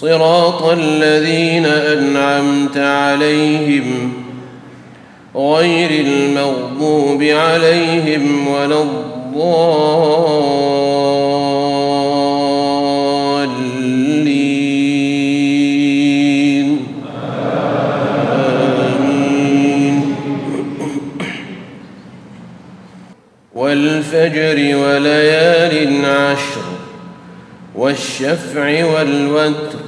صراط الذين أنعمت عليهم غير المغضوب عليهم ولا الضالين. آمين. والفجر وليال عشر والشفع والوتر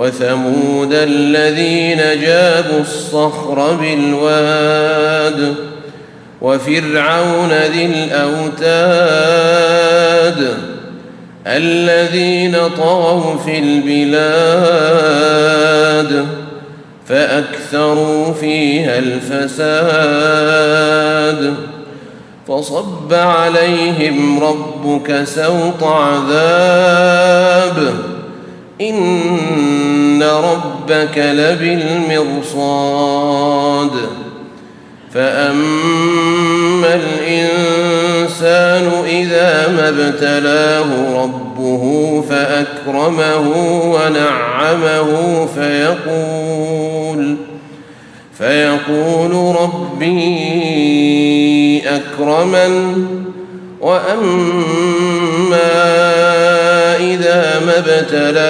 وثمود الذين جابوا الصخر بالواد وفرعون ذي الأوتاد الذين طغوا في البلاد فأكثروا فيها الفساد فصب عليهم ربك سوط عذاب ربك لبالمرصاد. فأما الإنسان إذا ما ابتلاه ربه فأكرمه ونعمه فيقول فيقول ربي أكرمن. وأما إذا ما ابتلاه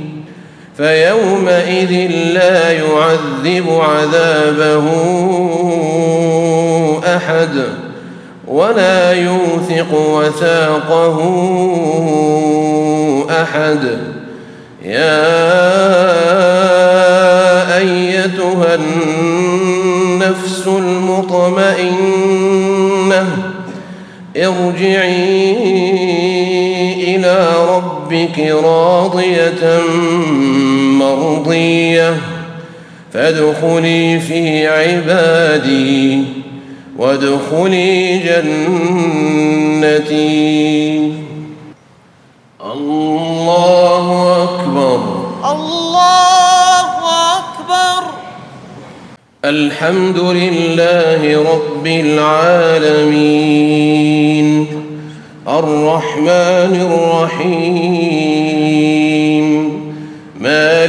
فيومئذ لا يعذب عذابه أحد ولا يوثق وثاقه أحد. يا أيتها النفس المطمئنة ارجعي إلى ربك راضية مرضيه فادخلي في عبادي وادخلي جنتي. الله أكبر. الله أكبر. الحمد لله رب العالمين. الرحمن الرحيم.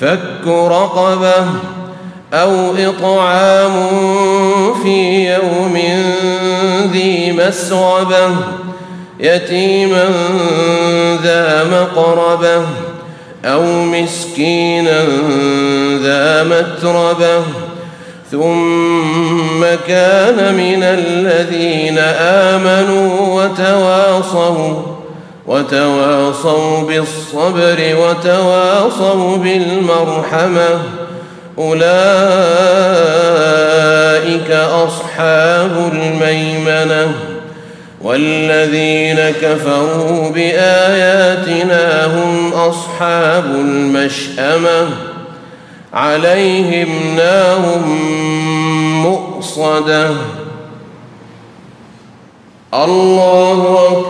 فك رقبة أو إطعام في يوم ذي مسغبة يتيما ذا مقربة أو مسكينا ذا متربة. ثم كان من الذين آمنوا وتواصوا وتواصوا بالصبر وتواصوا بالمرحمة. أولئك أصحاب الميمنة والذين كفروا بآياتنا هم أصحاب المشأمة. عليهم نار مؤصدة. الله